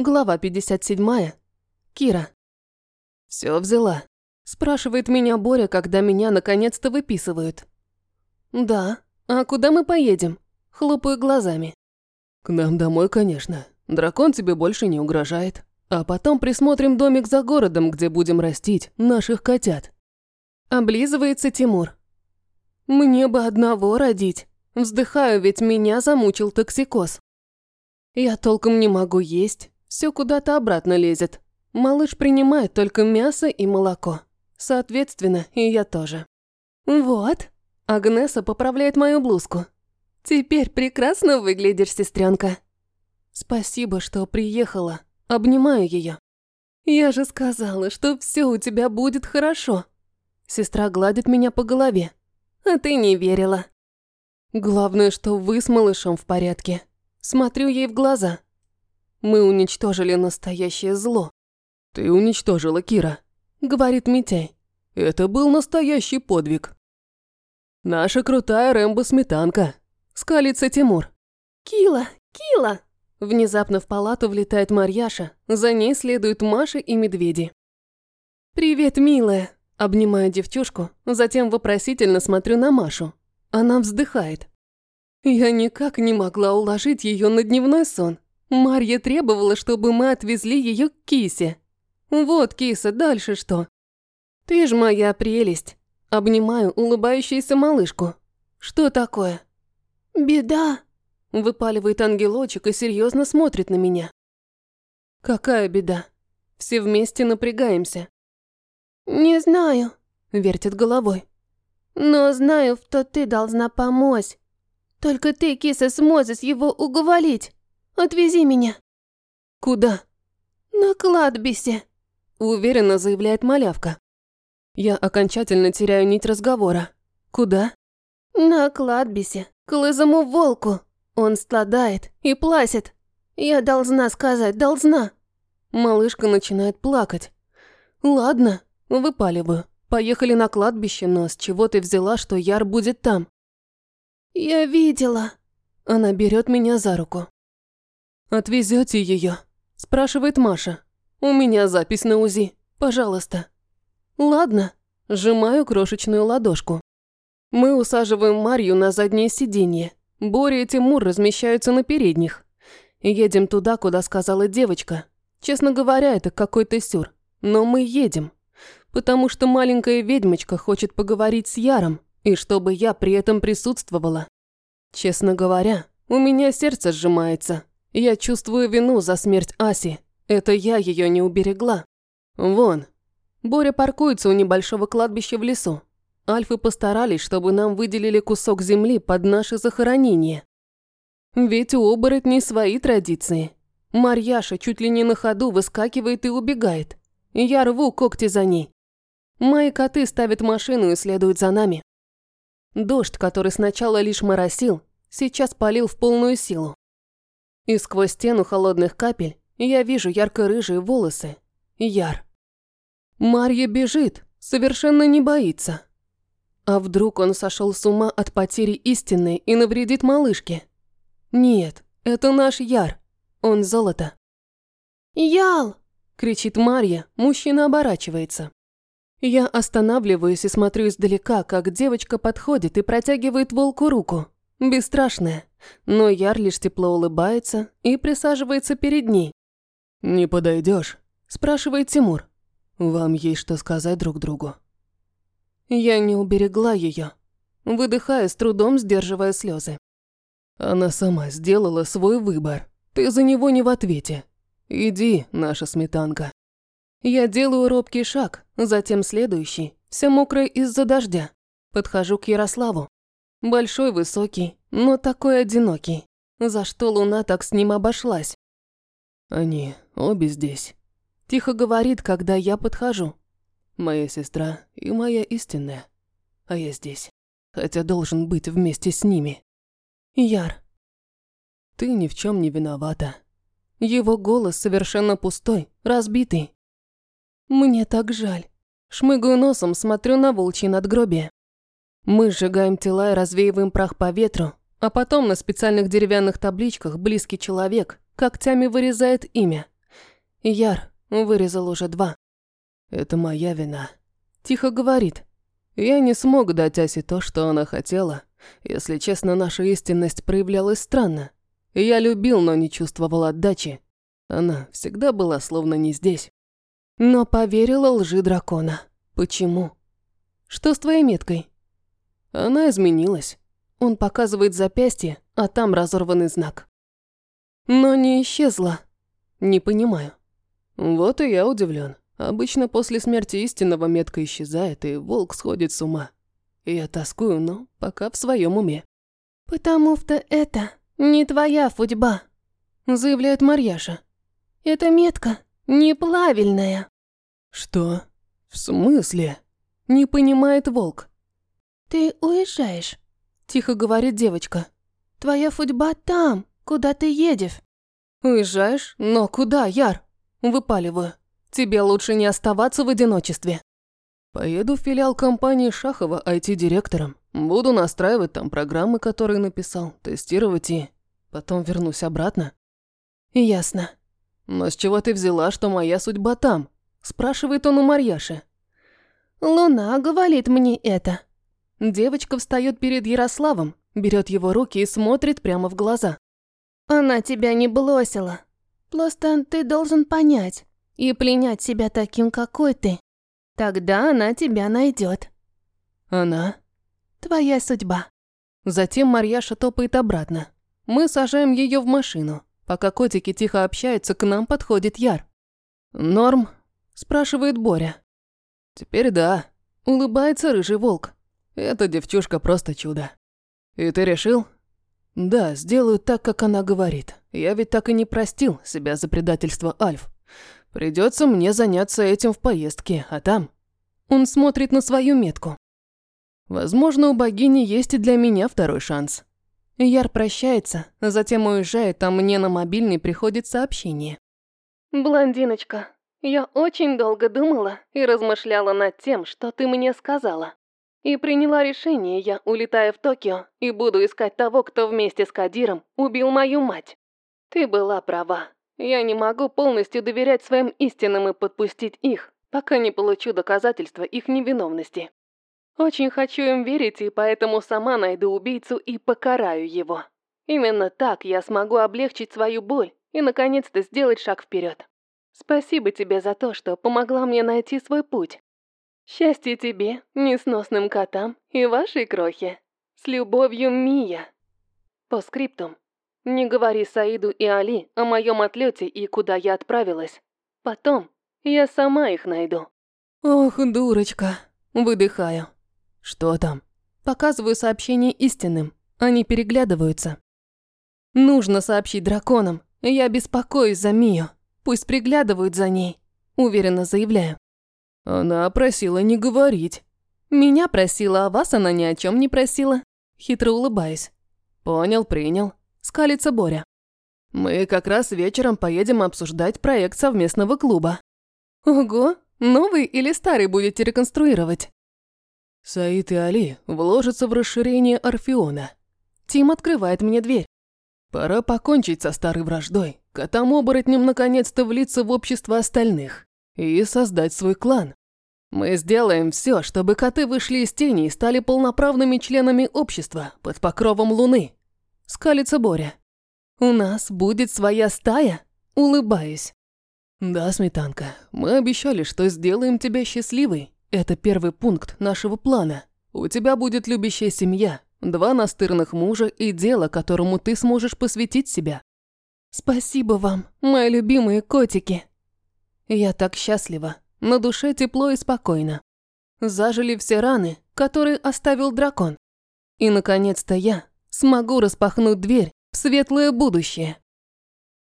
Глава 57. Кира. Все взяла?» Спрашивает меня Боря, когда меня наконец-то выписывают. «Да. А куда мы поедем?» Хлопаю глазами. «К нам домой, конечно. Дракон тебе больше не угрожает. А потом присмотрим домик за городом, где будем растить наших котят». Облизывается Тимур. «Мне бы одного родить. Вздыхаю, ведь меня замучил токсикоз. Я толком не могу есть, все куда-то обратно лезет. Малыш принимает только мясо и молоко. Соответственно, и я тоже. Вот. Агнеса поправляет мою блузку. Теперь прекрасно выглядишь, сестренка. Спасибо, что приехала. Обнимаю ее. Я же сказала, что все у тебя будет хорошо. Сестра гладит меня по голове. А ты не верила. Главное, что вы с малышом в порядке. Смотрю ей в глаза. Мы уничтожили настоящее зло. Ты уничтожила Кира, говорит Митяй. Это был настоящий подвиг. Наша крутая Рэмбо-сметанка. Скалится Тимур. Кила, Кила! Внезапно в палату влетает Марьяша, за ней следуют Маша и медведи. «Привет, милая!» Обнимаю девчушку, затем вопросительно смотрю на Машу. Она вздыхает. Я никак не могла уложить ее на дневной сон. Марья требовала, чтобы мы отвезли ее к кисе. Вот, киса, дальше что? Ты ж моя прелесть. Обнимаю улыбающуюся малышку. Что такое? Беда. Выпаливает ангелочек и серьезно смотрит на меня. Какая беда? Все вместе напрягаемся. Не знаю, вертит головой. Но знаю, что ты должна помочь. Только ты, киса, сможешь его уговорить. Отвези меня». «Куда?» «На кладбище», – уверенно заявляет малявка. Я окончательно теряю нить разговора. «Куда?» «На кладбище, к лызому волку. Он страдает и плачет. Я должна сказать, должна». Малышка начинает плакать. «Ладно, выпаливаю. Поехали на кладбище, но с чего ты взяла, что Яр будет там?» «Я видела». Она берет меня за руку. «Отвезете ее?» – спрашивает Маша. «У меня запись на УЗИ. Пожалуйста». «Ладно». Сжимаю крошечную ладошку. Мы усаживаем Марью на заднее сиденье. Боря и Тимур размещаются на передних. Едем туда, куда сказала девочка. Честно говоря, это какой-то сюр. Но мы едем. Потому что маленькая ведьмочка хочет поговорить с Яром, и чтобы я при этом присутствовала. Честно говоря, у меня сердце сжимается. Я чувствую вину за смерть Аси. Это я ее не уберегла. Вон. Боря паркуется у небольшого кладбища в лесу. Альфы постарались, чтобы нам выделили кусок земли под наше захоронение. Ведь у оборотней свои традиции. Марьяша чуть ли не на ходу выскакивает и убегает. Я рву когти за ней. Мои коты ставят машину и следуют за нами. Дождь, который сначала лишь моросил, сейчас полил в полную силу. И сквозь стену холодных капель я вижу ярко-рыжие волосы. Яр. Марья бежит, совершенно не боится. А вдруг он сошел с ума от потери истины и навредит малышке? Нет, это наш Яр. Он золото. «Ял!» – кричит Марья, мужчина оборачивается. Я останавливаюсь и смотрю издалека, как девочка подходит и протягивает волку руку. Бесстрашная. Но Яр лишь тепло улыбается и присаживается перед ней. «Не подойдешь? спрашивает Тимур. «Вам есть что сказать друг другу?» Я не уберегла ее, выдыхая с трудом, сдерживая слезы. Она сама сделала свой выбор. Ты за него не в ответе. Иди, наша сметанка. Я делаю робкий шаг, затем следующий, вся мокрая из-за дождя. Подхожу к Ярославу. Большой, высокий, но такой одинокий. За что Луна так с ним обошлась? Они обе здесь. Тихо говорит, когда я подхожу. Моя сестра и моя истинная. А я здесь. Хотя должен быть вместе с ними. Яр. Ты ни в чем не виновата. Его голос совершенно пустой, разбитый. Мне так жаль. Шмыгаю носом, смотрю на волчьи надгробие. Мы сжигаем тела и развеиваем прах по ветру, а потом на специальных деревянных табличках близкий человек когтями вырезает имя. Яр вырезал уже два. Это моя вина. Тихо говорит. Я не смог дать Асе то, что она хотела. Если честно, наша истинность проявлялась странно. Я любил, но не чувствовал отдачи. Она всегда была словно не здесь. Но поверила лжи дракона. Почему? Что с твоей меткой? Она изменилась. Он показывает запястье, а там разорванный знак. Но не исчезла. Не понимаю. Вот и я удивлен. Обычно после смерти истинного метка исчезает, и волк сходит с ума. Я тоскую, но пока в своем уме. «Потому-то это не твоя судьба», — заявляет Марьяша. «Эта метка неправильная». «Что? В смысле?» — не понимает волк. «Ты уезжаешь», — тихо говорит девочка. «Твоя судьба там, куда ты едешь». «Уезжаешь? Но куда, Яр?» Выпаливаю. «Тебе лучше не оставаться в одиночестве». Поеду в филиал компании Шахова IT-директором. Буду настраивать там программы, которые написал, тестировать и... Потом вернусь обратно. Ясно. Но с чего ты взяла, что моя судьба там? Спрашивает он у Марьяши. Луна говорит мне это. Девочка встает перед Ярославом, берет его руки и смотрит прямо в глаза. Она тебя не бросила. Просто ты должен понять и пленять себя таким, какой ты. Тогда она тебя найдет. Она? Твоя судьба. Затем Марьяша топает обратно. Мы сажаем ее в машину. Пока котики тихо общаются, к нам подходит Яр. «Норм?» – спрашивает Боря. «Теперь да», – улыбается рыжий волк. Эта девчушка просто чудо. И ты решил? Да, сделаю так, как она говорит. Я ведь так и не простил себя за предательство Альф. Придется мне заняться этим в поездке, а там... Он смотрит на свою метку. Возможно, у богини есть и для меня второй шанс. Яр прощается, затем уезжает, а мне на мобильный приходит сообщение. «Блондиночка, я очень долго думала и размышляла над тем, что ты мне сказала. И приняла решение я, улетая в Токио, и буду искать того, кто вместе с Кадиром убил мою мать. Ты была права. Я не могу полностью доверять своим истинам и подпустить их, пока не получу доказательства их невиновности. Очень хочу им верить, и поэтому сама найду убийцу и покараю его. Именно так я смогу облегчить свою боль и, наконец-то, сделать шаг вперед. Спасибо тебе за то, что помогла мне найти свой путь. Счастья тебе, несносным котам и вашей крохе. С любовью, Мия. По скриптум. Не говори Саиду и Али о моем отлете и куда я отправилась. Потом я сама их найду. Ох, дурочка. Выдыхаю. Что там? Показываю сообщение истинным. Они переглядываются. Нужно сообщить драконам. Я беспокоюсь за Мию. Пусть приглядывают за ней. Уверенно заявляю. Она просила не говорить. Меня просила, а вас она ни о чем не просила. Хитро улыбаясь. Понял, принял. Скалится Боря. Мы как раз вечером поедем обсуждать проект совместного клуба. Ого, новый или старый будете реконструировать? Саид и Али вложатся в расширение Орфеона. Тим открывает мне дверь. Пора покончить со старой враждой, котам-оборотням наконец-то влиться в общество остальных и создать свой клан. Мы сделаем все, чтобы коты вышли из тени и стали полноправными членами общества под покровом луны. Скалится Боря. У нас будет своя стая? Улыбаюсь. Да, Сметанка, мы обещали, что сделаем тебя счастливой. Это первый пункт нашего плана. У тебя будет любящая семья, два настырных мужа и дело, которому ты сможешь посвятить себя. Спасибо вам, мои любимые котики. Я так счастлива. На душе тепло и спокойно. Зажили все раны, которые оставил дракон. И, наконец-то, я смогу распахнуть дверь в светлое будущее.